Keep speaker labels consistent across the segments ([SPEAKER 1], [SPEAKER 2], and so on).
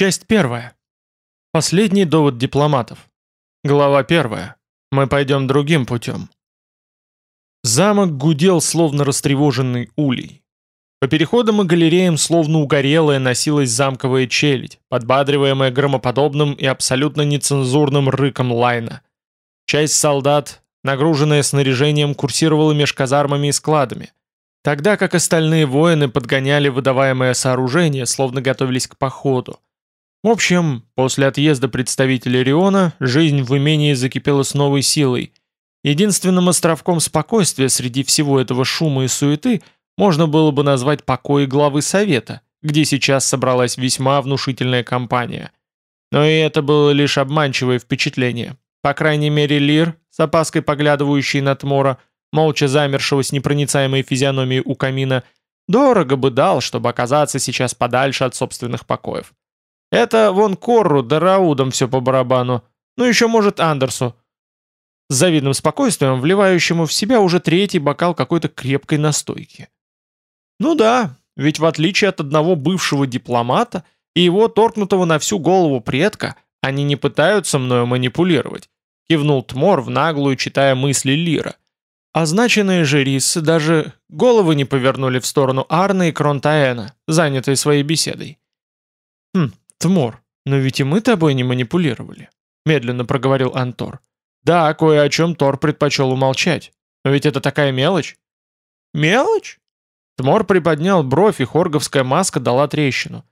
[SPEAKER 1] Часть первая. Последний довод дипломатов. Глава первая. Мы пойдем другим путем. Замок гудел, словно растревоженный улей. По переходам и галереям, словно угорелая, носилась замковая челядь, подбадриваемая громоподобным и абсолютно нецензурным рыком лайна. Часть солдат, нагруженная снаряжением, курсировала меж казармами и складами, тогда как остальные воины подгоняли выдаваемое сооружение, словно готовились к походу. В общем, после отъезда представителей Риона, жизнь в имении закипела с новой силой. Единственным островком спокойствия среди всего этого шума и суеты – можно было бы назвать покои главы совета, где сейчас собралась весьма внушительная компания. Но и это было лишь обманчивое впечатление. По крайней мере, Лир, с опаской поглядывающий на Тмора, молча замершего с непроницаемой физиономией у камина, дорого бы дал, чтобы оказаться сейчас подальше от собственных покоев. Это вон Корру да Раудом все по барабану. Ну еще может Андерсу. С завидным спокойствием, вливающему в себя уже третий бокал какой-то крепкой настойки. Ну да, ведь в отличие от одного бывшего дипломата и его торкнутого на всю голову предка, они не пытаются мною манипулировать, кивнул Тмор в наглую, читая мысли Лира. Означенные же рисы даже головы не повернули в сторону Арны и Кронтаэна, занятые своей беседой. «Хм, Тмор, но ведь и мы тобой не манипулировали», — медленно проговорил Антор. «Да, кое о чем Тор предпочел умолчать. Но ведь это такая мелочь». «Мелочь?» Тмор приподнял бровь, и хорговская маска дала трещину.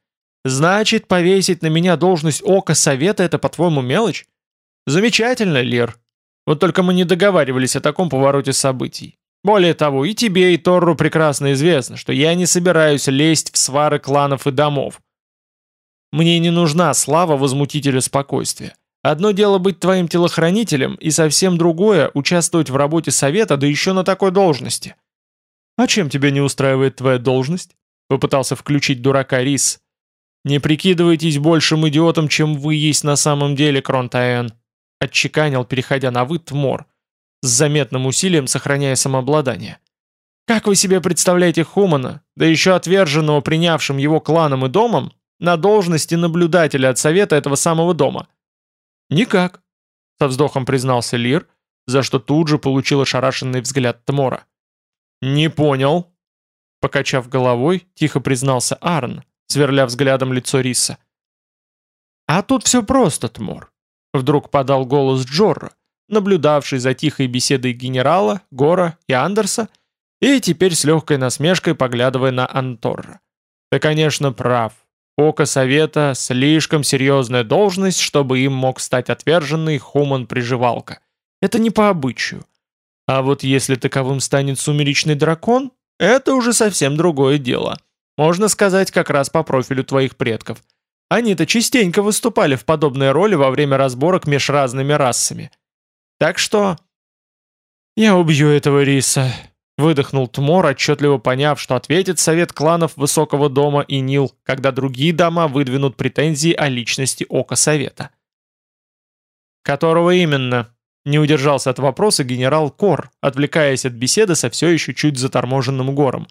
[SPEAKER 1] «Значит, повесить на меня должность ока совета — это, по-твоему, мелочь?» «Замечательно, Лер. Вот только мы не договаривались о таком повороте событий. Более того, и тебе, и Торру прекрасно известно, что я не собираюсь лезть в свары кланов и домов. Мне не нужна слава возмутителя спокойствия. Одно дело быть твоим телохранителем, и совсем другое — участвовать в работе совета, да еще на такой должности». «А чем тебя не устраивает твоя должность?» Попытался включить дурака Рис. «Не прикидывайтесь большим идиотом, чем вы есть на самом деле, Кронтаэн», отчеканил, переходя на «вы» Тмор, с заметным усилием сохраняя самообладание. «Как вы себе представляете Хумана, да еще отверженного принявшим его кланом и домом, на должности наблюдателя от совета этого самого дома?» «Никак», — со вздохом признался Лир, за что тут же получил ошарашенный взгляд Тмора. «Не понял», — покачав головой, тихо признался Арн, сверля взглядом лицо Риса. «А тут все просто, Тмор», — вдруг подал голос Джорра, наблюдавший за тихой беседой генерала, Гора и Андерса, и теперь с легкой насмешкой поглядывая на Анторра. «Ты, конечно, прав. Око Совета — слишком серьезная должность, чтобы им мог стать отверженный Хуман-приживалка. Это не по обычаю. А вот если таковым станет сумеречный дракон, это уже совсем другое дело. Можно сказать, как раз по профилю твоих предков. Они-то частенько выступали в подобной роли во время разборок меж разными расами. Так что... «Я убью этого риса», — выдохнул Тмор, отчетливо поняв, что ответит совет кланов Высокого дома и Нил, когда другие дома выдвинут претензии о личности Ока Совета. «Которого именно?» Не удержался от вопроса генерал Кор, отвлекаясь от беседы со все еще чуть заторможенным гором.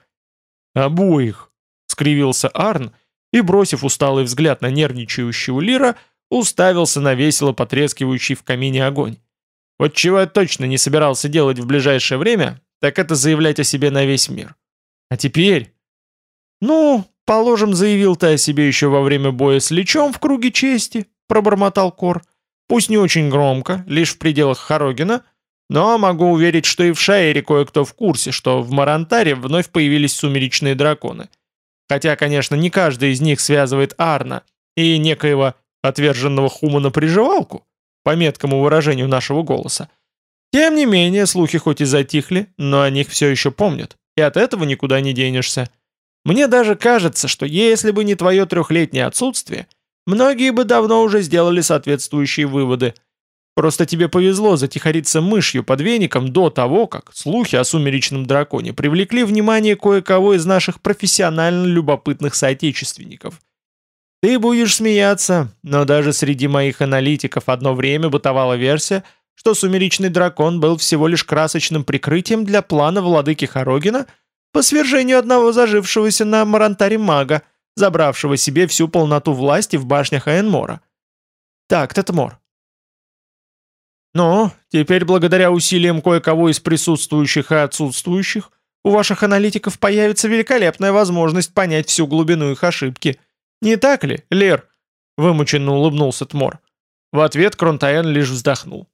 [SPEAKER 1] «Обоих!» — скривился Арн и, бросив усталый взгляд на нервничающего Лира, уставился на весело потрескивающий в камине огонь. Вот чего я точно не собирался делать в ближайшее время, так это заявлять о себе на весь мир. А теперь... «Ну, положим, заявил ты о себе еще во время боя с Личом в круге чести», — пробормотал Кор. — Пусть не очень громко, лишь в пределах Хорогина, но могу уверить, что и в Шаэре кое-кто в курсе, что в Марантаре вновь появились сумеречные драконы. Хотя, конечно, не каждый из них связывает Арна и некоего отверженного Хумана приживалку, по меткому выражению нашего голоса. Тем не менее, слухи хоть и затихли, но о них все еще помнят, и от этого никуда не денешься. Мне даже кажется, что если бы не твое трехлетнее отсутствие, Многие бы давно уже сделали соответствующие выводы. Просто тебе повезло затихариться мышью под веником до того, как слухи о сумеречном драконе привлекли внимание кое-кого из наших профессионально любопытных соотечественников. Ты будешь смеяться, но даже среди моих аналитиков одно время бытовала версия, что сумеречный дракон был всего лишь красочным прикрытием для плана владыки Хорогина по свержению одного зажившегося на Марантаре мага, забравшего себе всю полноту власти в башнях Эйнмора. Так, Тетмор. Но теперь благодаря усилиям кое-кого из присутствующих и отсутствующих, у ваших аналитиков появится великолепная возможность понять всю глубину их ошибки. Не так ли, Лер? Вымученно улыбнулся Тмор. В ответ Кронтаэн лишь вздохнул.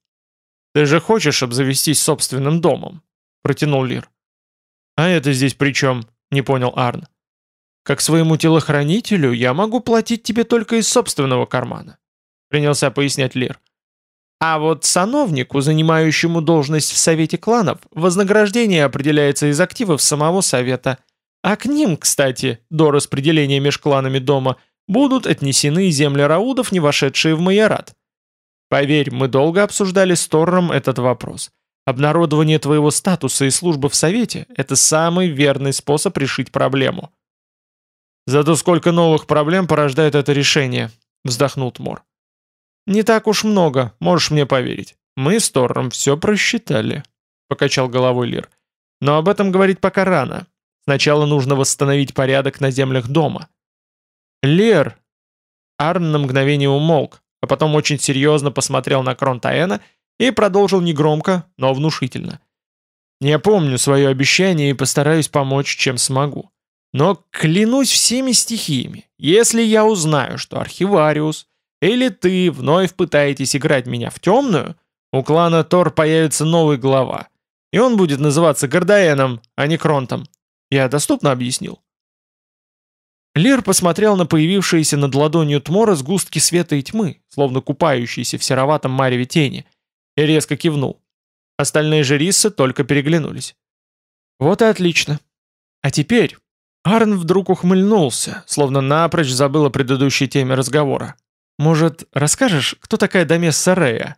[SPEAKER 1] «Ты же хочешь обзавестись собственным домом?» Протянул Лир. «А это здесь при чем?» Не понял Арн. «Как своему телохранителю я могу платить тебе только из собственного кармана», принялся пояснять Лир. А вот сановнику, занимающему должность в Совете кланов, вознаграждение определяется из активов самого Совета. А к ним, кстати, до распределения меж кланами дома, будут отнесены земли раудов, не вошедшие в майорат. Поверь, мы долго обсуждали с Торром этот вопрос. Обнародование твоего статуса и службы в Совете – это самый верный способ решить проблему. «Зато сколько новых проблем порождает это решение», – вздохнул Тмор. «Не так уж много, можешь мне поверить. Мы с Торром все просчитали», — покачал головой Лир. «Но об этом говорить пока рано. Сначала нужно восстановить порядок на землях дома». «Лир!» Арн на мгновение умолк, а потом очень серьезно посмотрел на Крон Таэна и продолжил негромко, но внушительно. «Я помню свое обещание и постараюсь помочь, чем смогу. Но клянусь всеми стихиями, если я узнаю, что архивариус или ты вновь пытаетесь играть меня в темную, у клана Тор появится новый глава, и он будет называться Гордаэном, а не Кронтом. Я доступно объяснил?» Лир посмотрел на появившиеся над ладонью Тмора сгустки света и тьмы, словно купающиеся в сероватом мареве тени, и резко кивнул. Остальные же риссы только переглянулись. «Вот и отлично. А теперь...» Арн вдруг ухмыльнулся, словно напрочь забыл о предыдущей теме разговора. Может, расскажешь, кто такая Дамесса Рея?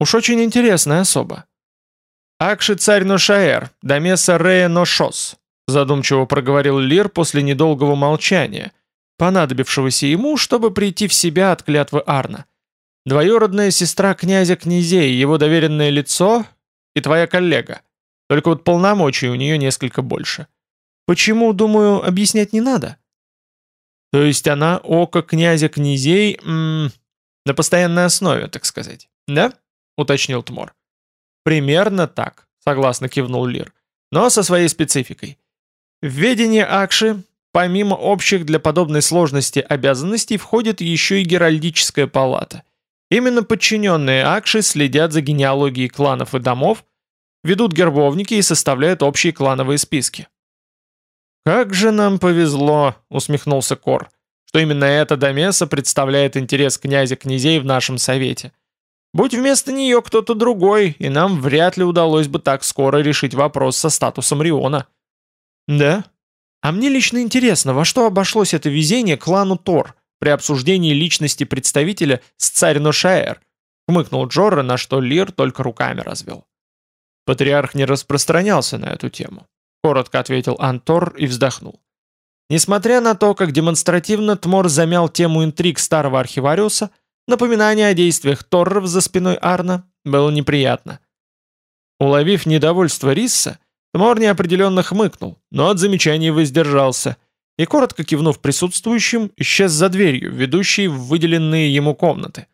[SPEAKER 1] Уж очень интересная особа». «Акши царь Ношаэр, Дамесса Рея Ношос», задумчиво проговорил Лир после недолгого молчания, понадобившегося ему, чтобы прийти в себя от клятвы Арна. «Двоюродная сестра князя князей, его доверенное лицо и твоя коллега. Только вот полномочий у нее несколько больше. Почему, думаю, объяснять не надо?» То есть она око князя князей на постоянной основе, так сказать. Да? Уточнил Тмор. Примерно так, согласно кивнул Лир. Но со своей спецификой. Ведение Акши, помимо общих для подобной сложности обязанностей, входит еще и Геральдическая палата. Именно подчиненные Акши следят за генеалогией кланов и домов, ведут гербовники и составляют общие клановые списки. «Как же нам повезло», — усмехнулся Кор, «что именно эта Домеса представляет интерес князя-князей в нашем совете. Будь вместо нее кто-то другой, и нам вряд ли удалось бы так скоро решить вопрос со статусом Риона». «Да? А мне лично интересно, во что обошлось это везение клану Тор при обсуждении личности представителя с царь Ношаэр?» — хмыкнул Джорра, на что Лир только руками развел. Патриарх не распространялся на эту тему. — коротко ответил Антор и вздохнул. Несмотря на то, как демонстративно Тмор замял тему интриг старого архивариуса, напоминание о действиях Торров за спиной Арна было неприятно. Уловив недовольство Рисса, Тмор неопределенно хмыкнул, но от замечаний воздержался и, коротко кивнув присутствующим, исчез за дверью, ведущей в выделенные ему комнаты.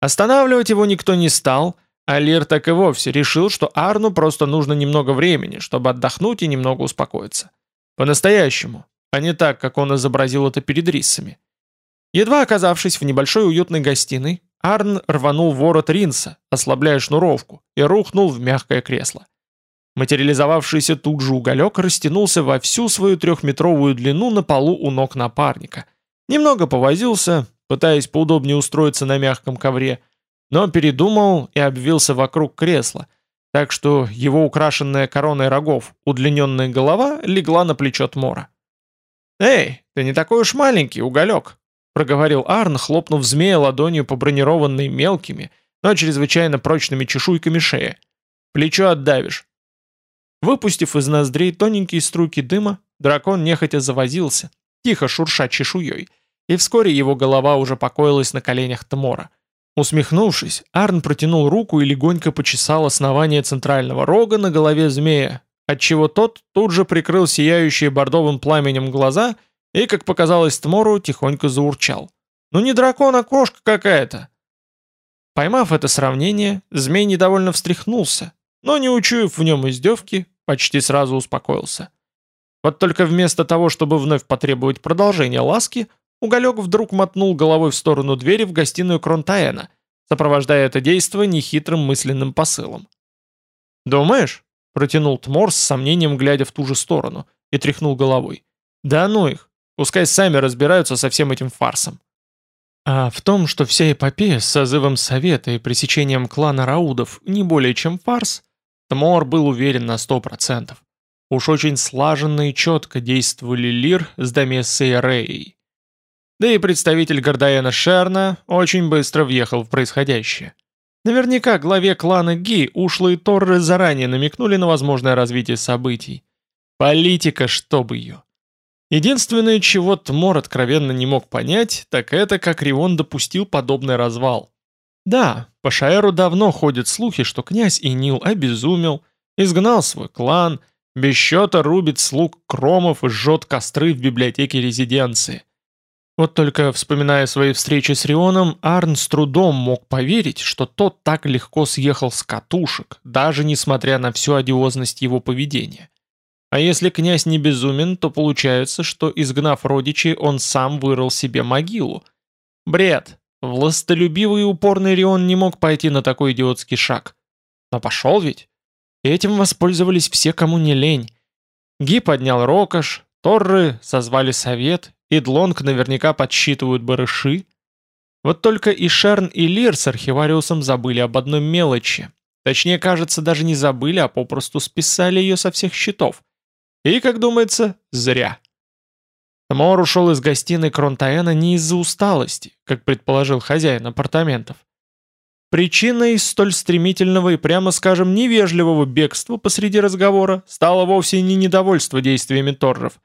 [SPEAKER 1] Останавливать его никто не стал — Алир так и вовсе решил, что Арну просто нужно немного времени, чтобы отдохнуть и немного успокоиться. По-настоящему, а не так, как он изобразил это перед риссами. Едва оказавшись в небольшой уютной гостиной, Арн рванул ворот ринса, ослабляя шнуровку, и рухнул в мягкое кресло. Материализовавшийся тут же уголек растянулся во всю свою трехметровую длину на полу у ног напарника. Немного повозился, пытаясь поудобнее устроиться на мягком ковре, но передумал и обвился вокруг кресла, так что его украшенная короной рогов удлиненная голова легла на плечо Тмора. «Эй, ты не такой уж маленький, уголек!» — проговорил Арн, хлопнув змея ладонью по бронированной мелкими, но чрезвычайно прочными чешуйками шеи. «Плечо отдавишь». Выпустив из ноздрей тоненькие струйки дыма, дракон нехотя завозился, тихо шурша чешуей, и вскоре его голова уже покоилась на коленях Тмора. Усмехнувшись, Арн протянул руку и легонько почесал основание центрального рога на голове змея, отчего тот тут же прикрыл сияющие бордовым пламенем глаза и, как показалось Тмору, тихонько заурчал. «Ну не дракон, а кошка какая-то!» Поймав это сравнение, змей недовольно встряхнулся, но, не учуяв в нем издевки, почти сразу успокоился. Вот только вместо того, чтобы вновь потребовать продолжения ласки, Уголек вдруг мотнул головой в сторону двери в гостиную Кронтаэна, сопровождая это действо нехитрым мысленным посылом. «Думаешь?» — протянул Тмор с сомнением, глядя в ту же сторону, и тряхнул головой. «Да ну их! Пускай сами разбираются со всем этим фарсом». А в том, что вся эпопея с созывом совета и пресечением клана Раудов не более чем фарс, Тмор был уверен на сто процентов. Уж очень слаженно и четко действовали Лир с Домессой Рей. Да и представитель Гордаена Шерна очень быстро въехал в происходящее. Наверняка главе клана Ги ушлые Торры заранее намекнули на возможное развитие событий. Политика, чтобы ее. Единственное, чего Тмор откровенно не мог понять, так это, как Рион допустил подобный развал. Да, по Шаэру давно ходят слухи, что князь Инил обезумел, изгнал свой клан, без счета рубит слуг кромов и жжет костры в библиотеке резиденции. Вот только, вспоминая свои встречи с Рионом, Арн с трудом мог поверить, что тот так легко съехал с катушек, даже несмотря на всю одиозность его поведения. А если князь не безумен, то получается, что, изгнав родичей, он сам вырыл себе могилу. Бред. Властолюбивый и упорный Рион не мог пойти на такой идиотский шаг. Но пошел ведь. Этим воспользовались все, кому не лень. Ги поднял рокош, Торры созвали совет, Идлонг наверняка подсчитывают барыши. Вот только и Шерн, и Лир с архивариусом забыли об одной мелочи. Точнее, кажется, даже не забыли, а попросту списали ее со всех счетов. И, как думается, зря. Тамор ушел из гостиной Кронтаэна не из-за усталости, как предположил хозяин апартаментов. Причиной столь стремительного и, прямо скажем, невежливого бегства посреди разговора стало вовсе не недовольство действиями Торров,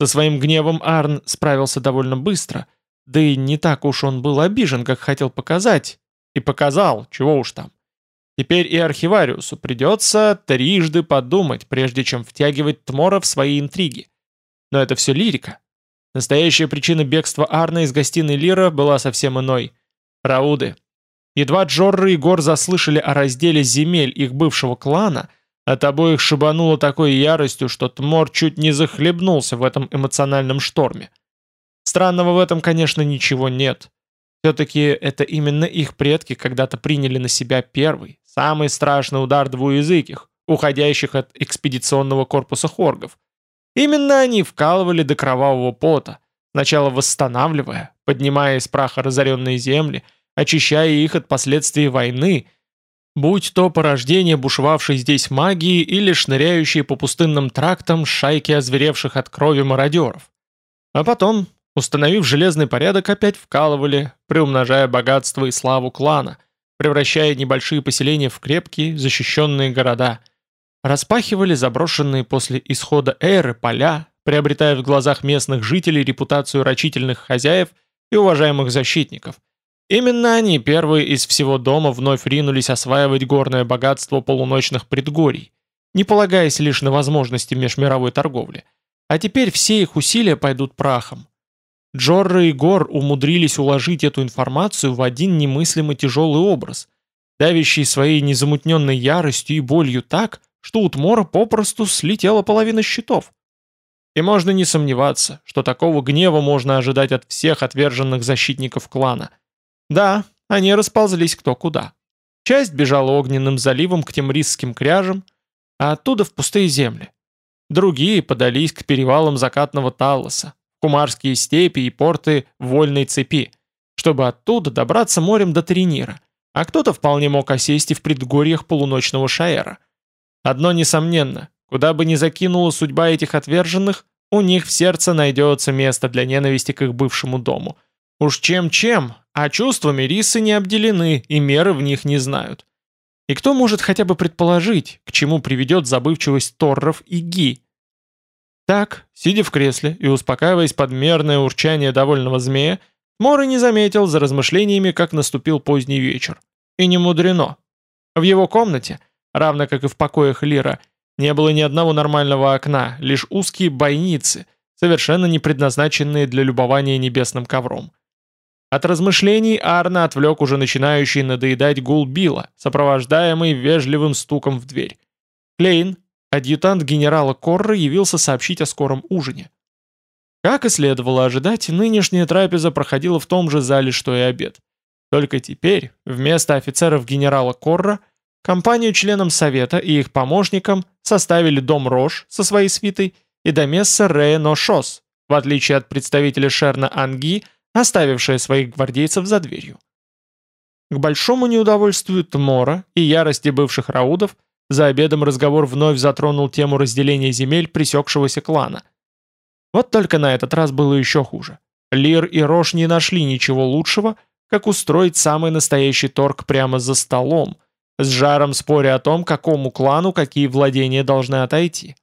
[SPEAKER 1] со своим гневом Арн справился довольно быстро, да и не так уж он был обижен, как хотел показать. И показал, чего уж там. Теперь и архивариусу придется трижды подумать, прежде чем втягивать Тмора в свои интриги. Но это все лирика. Настоящая причина бегства Арна из гостиной Лира была совсем иной. Рауды. Едва Джорры и Гор заслышали о разделе земель их бывшего клана – от обоих шибануло такой яростью, что Тмор чуть не захлебнулся в этом эмоциональном шторме. Странного в этом, конечно, ничего нет. Все-таки это именно их предки когда-то приняли на себя первый, самый страшный удар двуязыких, уходящих от экспедиционного корпуса хоргов. Именно они вкалывали до кровавого пота, сначала восстанавливая, поднимая из праха разоренные земли, очищая их от последствий войны Будь то порождение бушевавшей здесь магии или шныряющие по пустынным трактам шайки озверевших от крови мародеров. А потом, установив железный порядок, опять вкалывали, приумножая богатство и славу клана, превращая небольшие поселения в крепкие, защищенные города. Распахивали заброшенные после исхода эры поля, приобретая в глазах местных жителей репутацию рачительных хозяев и уважаемых защитников – Именно они, первые из всего дома, вновь ринулись осваивать горное богатство полуночных предгорий, не полагаясь лишь на возможности межмировой торговли. А теперь все их усилия пойдут прахом. Джорро и Гор умудрились уложить эту информацию в один немыслимо тяжелый образ, давящий своей незамутненной яростью и болью так, что у Тмора попросту слетела половина щитов. И можно не сомневаться, что такого гнева можно ожидать от всех отверженных защитников клана – да, они расползлись кто куда. Часть бежала огненным заливом к темрисским кряжам, а оттуда в пустые земли. Другие подались к перевалам закатного Таллоса, кумарские степи и порты вольной цепи, чтобы оттуда добраться морем до Тринира, а кто-то вполне мог осесть и в предгорьях полуночного Шаэра. Одно несомненно, куда бы ни закинула судьба этих отверженных, у них в сердце найдется место для ненависти к их бывшему дому. Уж чем-чем, а чувствами рисы не обделены и меры в них не знают. И кто может хотя бы предположить, к чему приведет забывчивость Торров и Ги? Так, сидя в кресле и успокаиваясь под мерное урчание довольного змея, Мора не заметил за размышлениями, как наступил поздний вечер. И не мудрено. В его комнате, равно как и в покоях Лира, не было ни одного нормального окна, лишь узкие бойницы, совершенно не предназначенные для любования небесным ковром. От размышлений Арна отвлек уже начинающий надоедать гул Билла, сопровождаемый вежливым стуком в дверь. Клейн, адъютант генерала Корра, явился сообщить о скором ужине. Как и следовало ожидать, нынешняя трапеза проходила в том же зале, что и обед. Только теперь, вместо офицеров генерала Корра, компанию членам Совета и их помощникам составили Дом Рош со своей свитой и Домесса Рея Ношос, в отличие от представителя Шерна Анги, оставившая своих гвардейцев за дверью. К большому неудовольствию Тмора и ярости бывших раудов за обедом разговор вновь затронул тему разделения земель пресекшегося клана. Вот только на этот раз было еще хуже. Лир и Рош не нашли ничего лучшего, как устроить самый настоящий торг прямо за столом, с жаром споря о том, какому клану какие владения должны отойти.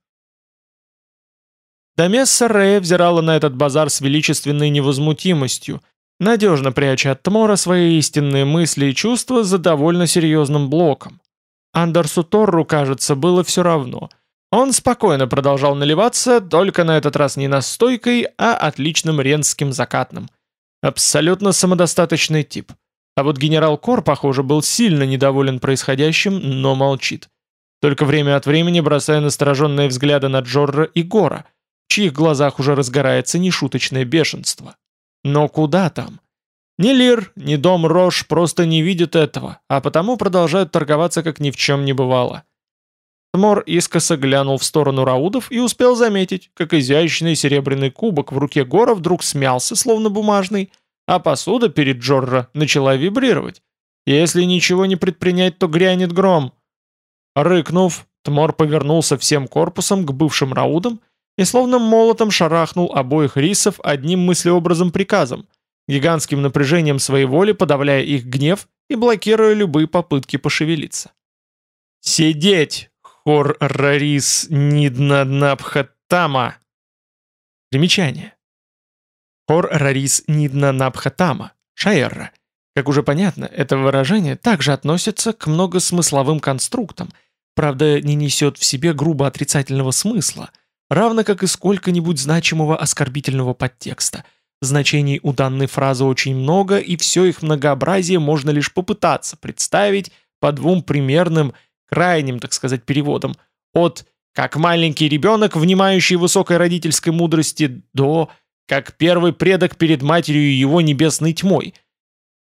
[SPEAKER 1] Домесса Рея взирала на этот базар с величественной невозмутимостью, надежно пряча от Тмора свои истинные мысли и чувства за довольно серьезным блоком. Андерсу Торру, кажется, было все равно. Он спокойно продолжал наливаться, только на этот раз не настойкой, а отличным ренским закатным. Абсолютно самодостаточный тип. А вот генерал Кор, похоже, был сильно недоволен происходящим, но молчит. Только время от времени бросая настороженные взгляды на Джорра и Гора – в чьих глазах уже разгорается нешуточное бешенство. Но куда там? Ни Лир, ни Дом Рош просто не видят этого, а потому продолжают торговаться, как ни в чем не бывало. Тмор искоса глянул в сторону Раудов и успел заметить, как изящный серебряный кубок в руке Гора вдруг смялся, словно бумажный, а посуда перед Джорро начала вибрировать. Если ничего не предпринять, то грянет гром. Рыкнув, Тмор повернулся всем корпусом к бывшим Раудам и словно молотом шарахнул обоих рисов одним мыслеобразом приказом, гигантским напряжением своей воли подавляя их гнев и блокируя любые попытки пошевелиться. «Сидеть, хор рарис ниднанабхатама!» Примечание. Хор рарис ниднанабхатама, шаерра. Как уже понятно, это выражение также относится к многосмысловым конструктам, правда не несет в себе грубо отрицательного смысла – равно как и сколько-нибудь значимого оскорбительного подтекста. Значений у данной фразы очень много, и все их многообразие можно лишь попытаться представить по двум примерным, крайним, так сказать, переводам. От «как маленький ребенок, внимающий высокой родительской мудрости» до «как первый предок перед матерью его небесной тьмой».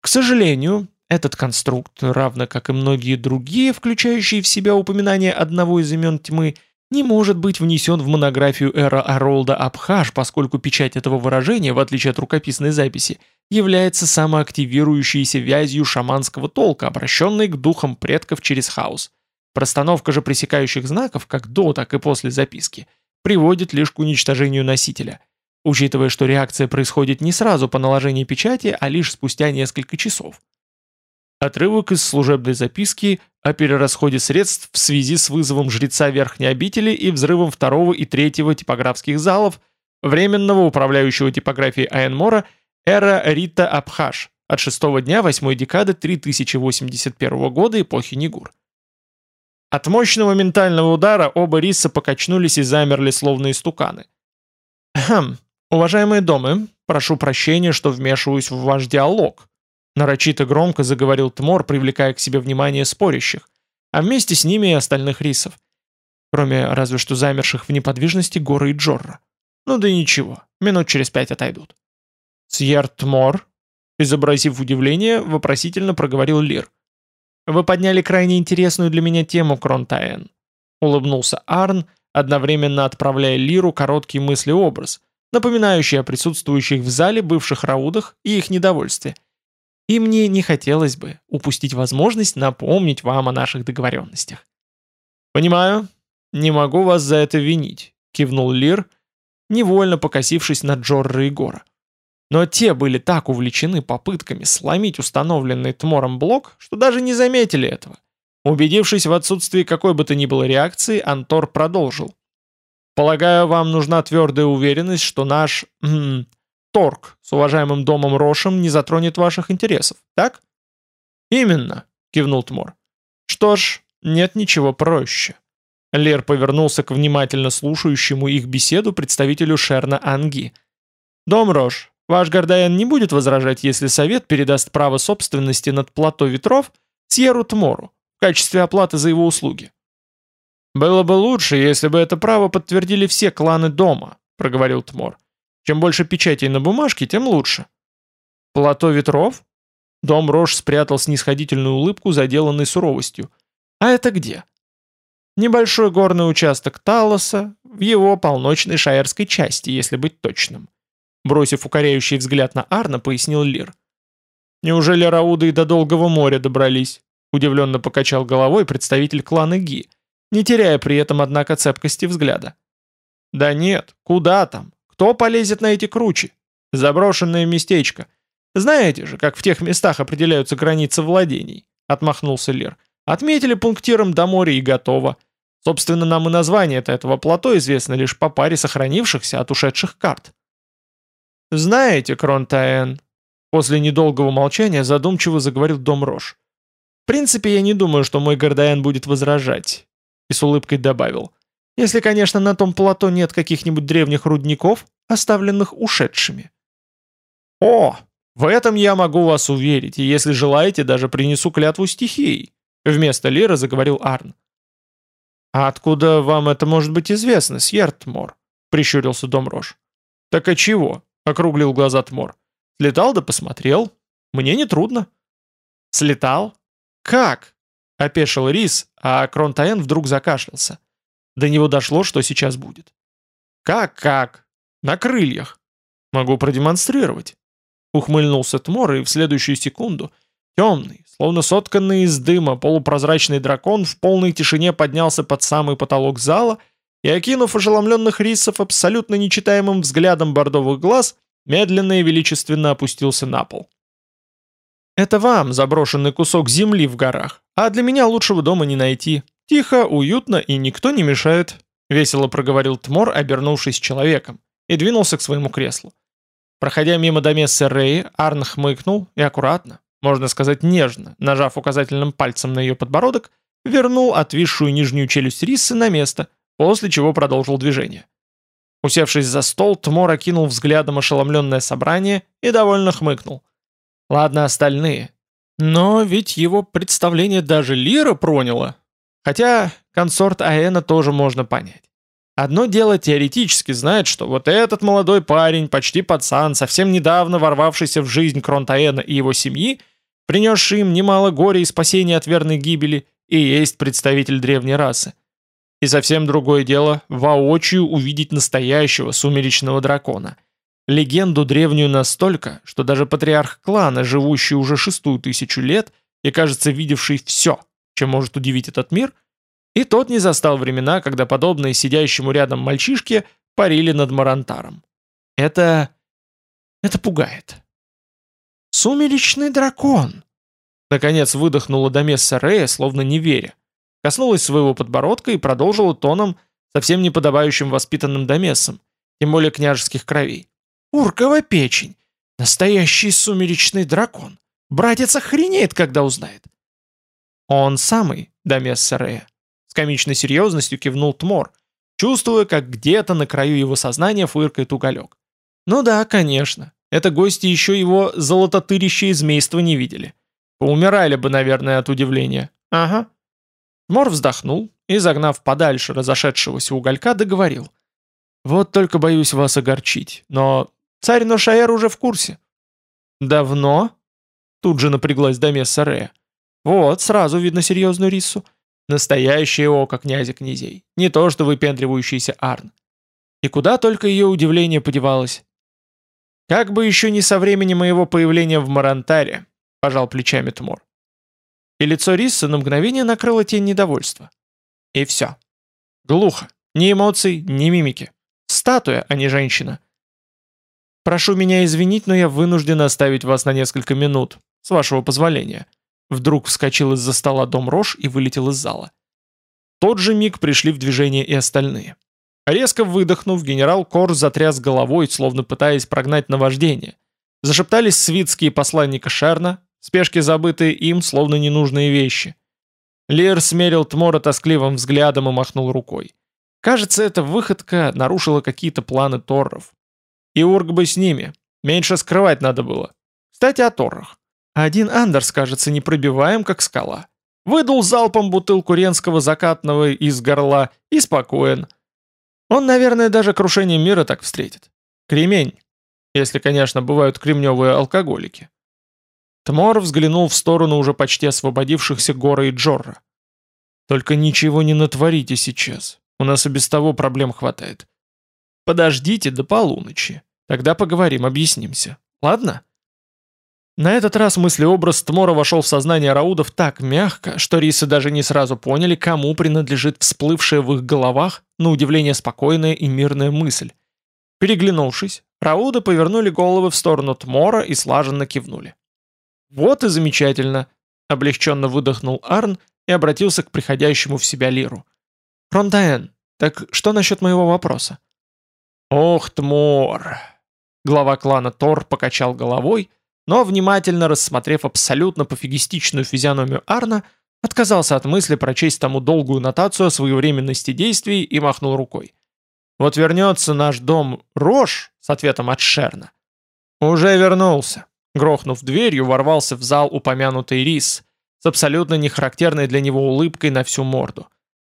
[SPEAKER 1] К сожалению, этот конструкт, равно как и многие другие, включающие в себя упоминание одного из имен тьмы, не может быть внесен в монографию Эра Аролда Абхаш, поскольку печать этого выражения, в отличие от рукописной записи, является самоактивирующейся вязью шаманского толка, обращенной к духам предков через хаос. Простановка же пресекающих знаков, как до, так и после записки, приводит лишь к уничтожению носителя. Учитывая, что реакция происходит не сразу по наложению печати, а лишь спустя несколько часов. Отрывок из служебной записки о перерасходе средств в связи с вызовом жреца Верхней обители и взрывом второго и третьего типографских залов Временного управляющего типографией Айенмора Эра Рита Абхаш от шестого дня восьмой декады 3081 года эпохи Нигур. От мощного ментального удара оба риса покачнулись и замерли, словно истуканы. «Хм, уважаемые домы, прошу прощения, что вмешиваюсь в ваш диалог», Нарочито громко заговорил Тмор, привлекая к себе внимание спорящих, а вместе с ними и остальных рисов. Кроме разве что замерших в неподвижности Горы и Джорра. Ну да ничего, минут через пять отойдут. Сьер Тмор, изобразив удивление, вопросительно проговорил Лир. «Вы подняли крайне интересную для меня тему, Кронтаэн», — улыбнулся Арн, одновременно отправляя Лиру короткий мыслеобраз, напоминающий о присутствующих в зале бывших раудах и их недовольстве. И мне не хотелось бы упустить возможность напомнить вам о наших договоренностях. «Понимаю, не могу вас за это винить», — кивнул Лир, невольно покосившись на Джорра и Гора. Но те были так увлечены попытками сломить установленный Тмором блок, что даже не заметили этого. Убедившись в отсутствии какой бы то ни было реакции, Антор продолжил. «Полагаю, вам нужна твердая уверенность, что наш... М торг с уважаемым домом Рошем не затронет ваших интересов, так? Именно, кивнул Тмор. Что ж, нет ничего проще. Лер повернулся к внимательно слушающему их беседу представителю Шерна Анги. «Дом Рош, ваш Гордаян не будет возражать, если совет передаст право собственности над плато ветров Сьеру Тмору в качестве оплаты за его услуги». «Было бы лучше, если бы это право подтвердили все кланы дома», — проговорил Тмор. «Чем больше печатей на бумажке, тем лучше». «Плато ветров?» Дом Рош спрятал снисходительную улыбку, заделанной суровостью. «А это где?» Небольшой горный участок Талоса в его полночной шаерской части, если быть точным. Бросив укоряющий взгляд на Арна, пояснил Лир. «Неужели Рауды и до Долгого моря добрались?» Удивленно покачал головой представитель клана Ги, не теряя при этом, однако, цепкости взгляда. «Да нет, куда там? Кто полезет на эти кручи? Заброшенное местечко. Знаете же, как в тех местах определяются границы владений?» Отмахнулся Лир. «Отметили пунктиром до моря и готово. Собственно, нам и название этого плато известно лишь по паре сохранившихся от ушедших карт. «Знаете, Кронтаэн», — после недолгого молчания задумчиво заговорил Дом Рош. «В принципе, я не думаю, что мой Гордаен будет возражать», — и с улыбкой добавил. «Если, конечно, на том плато нет каких-нибудь древних рудников, оставленных ушедшими». «О, в этом я могу вас уверить, и если желаете, даже принесу клятву стихией», — вместо Лира заговорил Арн. «А откуда вам это может быть известно, Сьертмор?» — прищурился Домрош. «Так а чего?» — округлил глаза Тмор. «Слетал да посмотрел. Мне не трудно». «Слетал? Как?» — опешил Рис, а Кронтаэн вдруг закашлялся. До него дошло, что сейчас будет. «Как-как? На крыльях. Могу продемонстрировать». Ухмыльнулся Тмор, и в следующую секунду темный, Словно сотканный из дыма полупрозрачный дракон в полной тишине поднялся под самый потолок зала и, окинув ошеломленных рисов абсолютно нечитаемым взглядом бордовых глаз, медленно и величественно опустился на пол. «Это вам заброшенный кусок земли в горах, а для меня лучшего дома не найти. Тихо, уютно и никто не мешает», — весело проговорил Тмор, обернувшись человеком, и двинулся к своему креслу. Проходя мимо домессы Реи, Арн хмыкнул и аккуратно, можно сказать нежно, нажав указательным пальцем на ее подбородок, вернул отвисшую нижнюю челюсть Риссы на место, после чего продолжил движение. Усевшись за стол, Тмор окинул взглядом ошеломленное собрание и довольно хмыкнул. Ладно, остальные. Но ведь его представление даже Лира проняло. Хотя консорт Аэна тоже можно понять. Одно дело теоретически знать, что вот этот молодой парень, почти пацан, совсем недавно ворвавшийся в жизнь Кронтаэна и его семьи, принесший им немало горя и спасения от верной гибели, и есть представитель древней расы. И совсем другое дело воочию увидеть настоящего сумеречного дракона. Легенду древнюю настолько, что даже патриарх клана, живущий уже шестую тысячу лет и, кажется, видевший все, чем может удивить этот мир, и тот не застал времена, когда подобные сидящему рядом мальчишке парили над Марантаром. Это... это пугает. «Сумеречный дракон!» Наконец выдохнула Домесса Рея, словно не веря. Коснулась своего подбородка и продолжила тоном, совсем не подобающим воспитанным Домессам, тем более княжеских кровей. «Уркова печень! Настоящий сумеречный дракон! Братец охренеет, когда узнает!» «Он самый, Домесса Рея!» С комичной серьезностью кивнул Тмор, чувствуя, как где-то на краю его сознания фыркает уголек. «Ну да, конечно. Это гости еще его золототырящее змейство не видели. Поумирали бы, наверное, от удивления. Ага. Мор вздохнул и, загнав подальше разошедшегося уголька, договорил. Вот только боюсь вас огорчить, но царь Ношаэр уже в курсе. Давно? Тут же напряглась Дамесса Рея. Вот, сразу видно серьезную рису. Настоящее око князя князей. Не то, что выпендривающийся Арн. И куда только ее удивление подевалось. «Как бы еще не со времени моего появления в Марантаре», — пожал плечами Тмор. И лицо Рисса на мгновение накрыло тень недовольства. И все. Глухо. Ни эмоций, ни мимики. Статуя, а не женщина. «Прошу меня извинить, но я вынужден оставить вас на несколько минут, с вашего позволения». Вдруг вскочил из-за стола дом Рош и вылетел из зала. В тот же миг пришли в движение и остальные. Резко выдохнув, генерал Кор затряс головой, словно пытаясь прогнать наваждение. Зашептались свитские посланника Шерна, спешки забытые им, словно ненужные вещи. Лир смерил Тмора тоскливым взглядом и махнул рукой. Кажется, эта выходка нарушила какие-то планы Торров. И Ург бы с ними. Меньше скрывать надо было. Кстати, о Торрах. Один Андерс, кажется, непробиваем, как скала. Выдул залпом бутылку ренского закатного из горла и спокоен. Он, наверное, даже крушение мира так встретит. Кремень. Если, конечно, бывают кремневые алкоголики. Тмор взглянул в сторону уже почти освободившихся Гора и Джорра. «Только ничего не натворите сейчас. У нас и без того проблем хватает. Подождите до полуночи. Тогда поговорим, объяснимся. Ладно?» На этот раз мыслеобраз Тмора вошел в сознание Раудов так мягко, что рисы даже не сразу поняли, кому принадлежит всплывшая в их головах, на удивление спокойная и мирная мысль. Переглянувшись, Рауды повернули головы в сторону Тмора и слаженно кивнули. «Вот и замечательно!» — облегченно выдохнул Арн и обратился к приходящему в себя Лиру. «Рондаэн, так что насчет моего вопроса?» «Ох, Тмор!» Глава клана Тор покачал головой — но, внимательно рассмотрев абсолютно пофигистичную физиономию Арна, отказался от мысли прочесть тому долгую нотацию о своевременности действий и махнул рукой. «Вот вернется наш дом Рош с ответом от Шерна». «Уже вернулся», — грохнув дверью, ворвался в зал упомянутый Рис с абсолютно нехарактерной для него улыбкой на всю морду.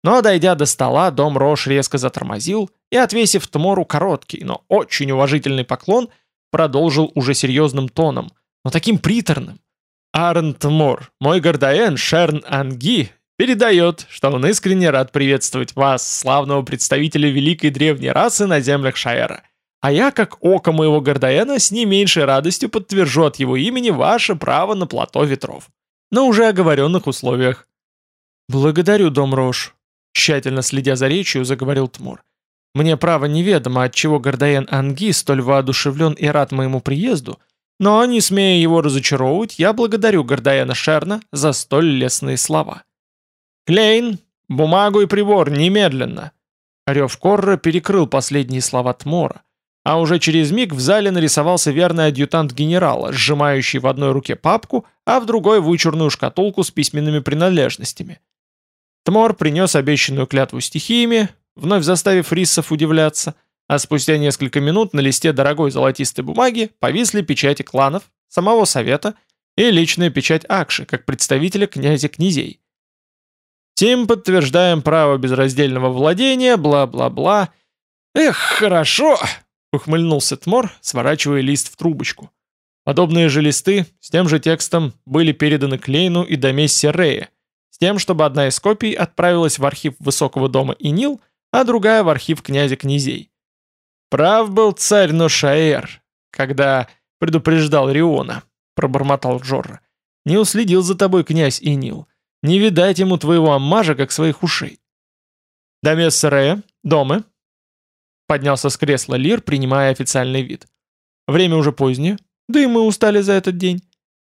[SPEAKER 1] Но, дойдя до стола, дом Рош резко затормозил и, отвесив Тмору короткий, но очень уважительный поклон, продолжил уже серьезным тоном, но таким приторным. Арнт Мор, мой гордаен Шерн Анги, передает, что он искренне рад приветствовать вас, славного представителя великой древней расы на землях Шаэра. А я, как око моего гордаена, с не меньшей радостью подтвержу от его имени ваше право на плато ветров. На уже оговоренных условиях. «Благодарю, Дом Рош», — тщательно следя за речью, заговорил Тмур. «Мне право неведомо, отчего гордаен Анги столь воодушевлен и рад моему приезду, но, не смея его разочаровывать, я благодарю Гордаяна Шерна за столь лестные слова. «Клейн, бумагу и прибор, немедленно!» Рев Корра перекрыл последние слова Тмора, а уже через миг в зале нарисовался верный адъютант генерала, сжимающий в одной руке папку, а в другой вычурную шкатулку с письменными принадлежностями. Тмор принес обещанную клятву стихиями, вновь заставив риссов удивляться – а спустя несколько минут на листе дорогой золотистой бумаги повисли печати кланов, самого совета и личная печать Акши, как представителя князя-князей. Тем подтверждаем право безраздельного владения, бла-бла-бла. Эх, хорошо, ухмыльнулся Тмор, сворачивая лист в трубочку. Подобные же листы с тем же текстом были переданы Клейну и Домессе Рея, тем, чтобы одна из копий отправилась в архив Высокого дома Инил, а другая в архив князя князей. «Прав был царь Ношаэр, когда предупреждал Риона», — пробормотал Джорра. «Не уследил за тобой князь Инил. Не видать ему твоего аммажа, как своих ушей». «Дамес Сарея, дома?» Поднялся с кресла Лир, принимая официальный вид. «Время уже позднее, да и мы устали за этот день.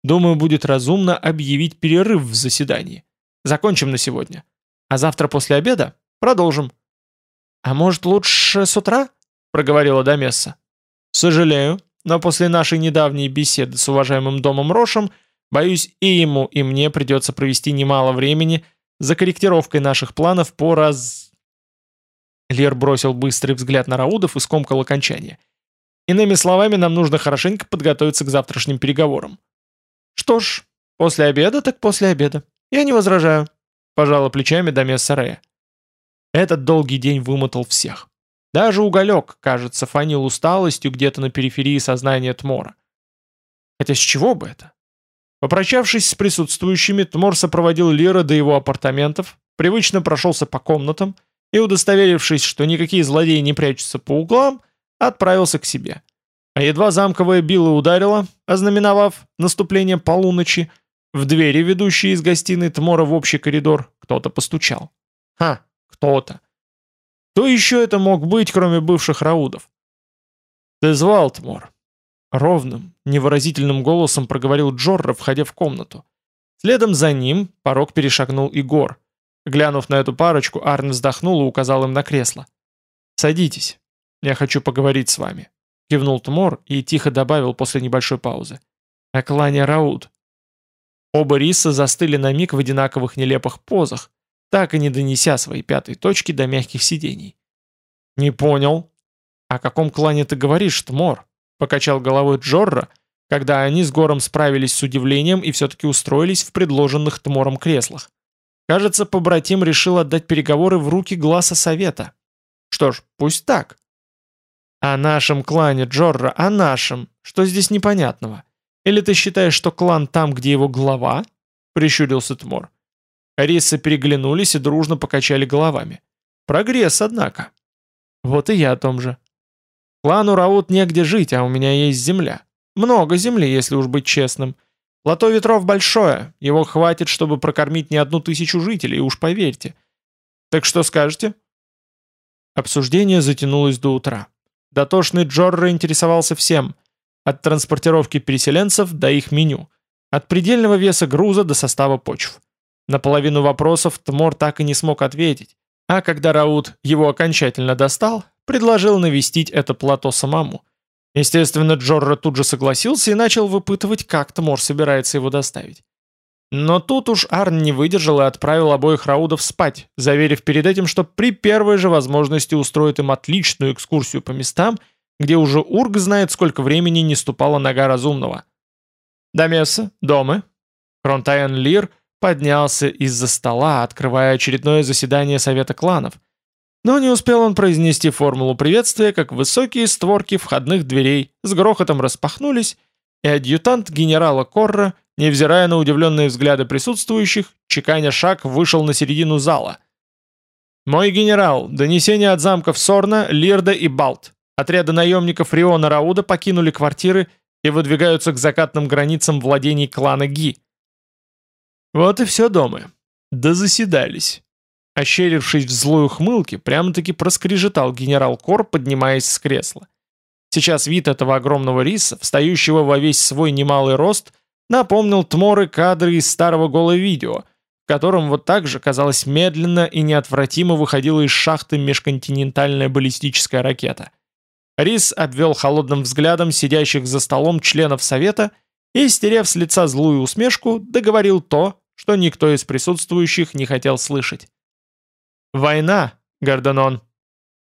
[SPEAKER 1] Думаю, будет разумно объявить перерыв в заседании. Закончим на сегодня. А завтра после обеда продолжим». «А может, лучше с утра?» — проговорила Домесса. «Сожалею, но после нашей недавней беседы с уважаемым домом Рошем, боюсь, и ему, и мне придется провести немало времени за корректировкой наших планов по раз...» Лер бросил быстрый взгляд на Раудов и скомкал окончание. «Иными словами, нам нужно хорошенько подготовиться к завтрашним переговорам». «Что ж, после обеда так после обеда. Я не возражаю», — пожала плечами Домесса Рея. Этот долгий день вымотал всех. Даже уголек, кажется, фанил усталостью где-то на периферии сознания Тмора. Хотя с чего бы это? Попрощавшись с присутствующими, Тмор сопроводил Лира до его апартаментов, привычно прошелся по комнатам и, удостоверившись, что никакие злодеи не прячутся по углам, отправился к себе. А едва замковая била ударила, ознаменовав наступление полуночи, в двери, ведущие из гостиной Тмора в общий коридор, кто-то постучал. Ха, кто-то. Кто еще это мог быть, кроме бывших раудов? «Ты звал, Тмор?» Ровным, невыразительным голосом проговорил Джорра, входя в комнату. Следом за ним порог перешагнул Игор. Глянув на эту парочку, Арн вздохнул и указал им на кресло. «Садитесь. Я хочу поговорить с вами», — кивнул Тмор и тихо добавил после небольшой паузы. «О клане Рауд». Оба риса застыли на миг в одинаковых нелепых позах, так и не донеся свои пятые точки до мягких сидений. «Не понял. О каком клане ты говоришь, Тмор?» — покачал головой Джорра, когда они с Гором справились с удивлением и все-таки устроились в предложенных Тмором креслах. Кажется, побратим решил отдать переговоры в руки глаза совета. Что ж, пусть так. О нашем клане, Джорра, о нашем. Что здесь непонятного? Или ты считаешь, что клан там, где его глава? Прищурился Тмор. Рисы переглянулись и дружно покачали головами. Прогресс, однако. Вот и я о том же. Клану Раут негде жить, а у меня есть земля. Много земли, если уж быть честным. Плато ветров большое, его хватит, чтобы прокормить не одну тысячу жителей, уж поверьте. Так что скажете? Обсуждение затянулось до утра. Дотошный Джорро интересовался всем, от транспортировки переселенцев до их меню, от предельного веса груза до состава почв. На половину вопросов Тмор так и не смог ответить, а когда Раут его окончательно достал, предложил навестить это плато самому. Естественно, Джорро тут же согласился и начал выпытывать, как Тмор собирается его доставить. Но тут уж Арн не выдержал и отправил обоих Раудов спать, заверив перед этим, что при первой же возможности устроит им отличную экскурсию по местам, где уже Ург знает, сколько времени не ступала нога разумного. Домеса, дома. Хронтайен Лир поднялся из-за стола, открывая очередное заседание Совета кланов. Но не успел он произнести формулу приветствия, как высокие створки входных дверей с грохотом распахнулись, и адъютант генерала Корра невзирая на удивленные взгляды присутствующих, чеканя шаг вышел на середину зала. «Мой генерал, донесение от замков Сорна, Лирда и Балт. Отряды наемников Риона Рауда покинули квартиры и выдвигаются к закатным границам владений клана Ги». Вот и все дома. Да заседались. Ощерившись в злой ухмылке, прямо-таки проскрежетал генерал Кор, поднимаясь с кресла. Сейчас вид этого огромного риса, встающего во весь свой немалый рост, напомнил Тморы кадры из старого голого видео, в котором вот так же, казалось, медленно и неотвратимо выходила из шахты межконтинентальная баллистическая ракета. Рис обвел холодным взглядом сидящих за столом членов Совета и, стерев с лица злую усмешку, договорил то, что никто из присутствующих не хотел слышать. «Война, Гордонон!»